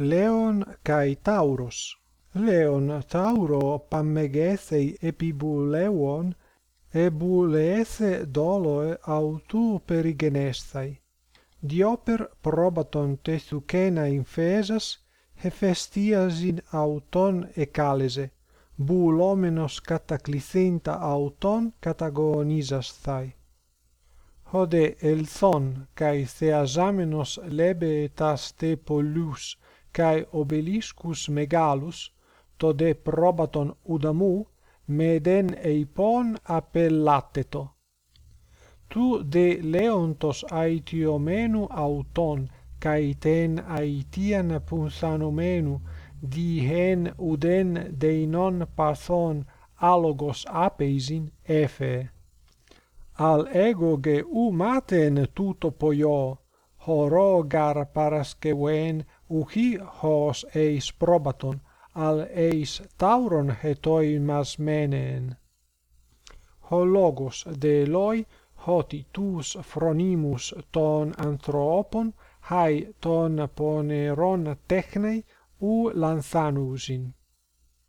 Leon kai Tauros. Leon Tauro pammegethei epibuleuon, ebuleese doloe autu perigenestai. Dioper probaton te thucena in fesas, hefestias in auton ecalese, bulomenos cataclysenta auton catagonisasthai. Hode elthon, kai theasamenos lebetas te pollus, kai obeliscus megalus to de probaton udamu meden eipon appellateto. Tu de leontos aitiomenu auton kai ten aitian punsanomenu dihen uden deinon pathon alogos apeisin efe. Al egoge u maten tuto poio horogar paraskeuen uhi hos eis probaton al eis tauron hetoimas menen. Ho logos de loi hoti tus phronimus ton anthropon hai ton poneron technei u lanthanusin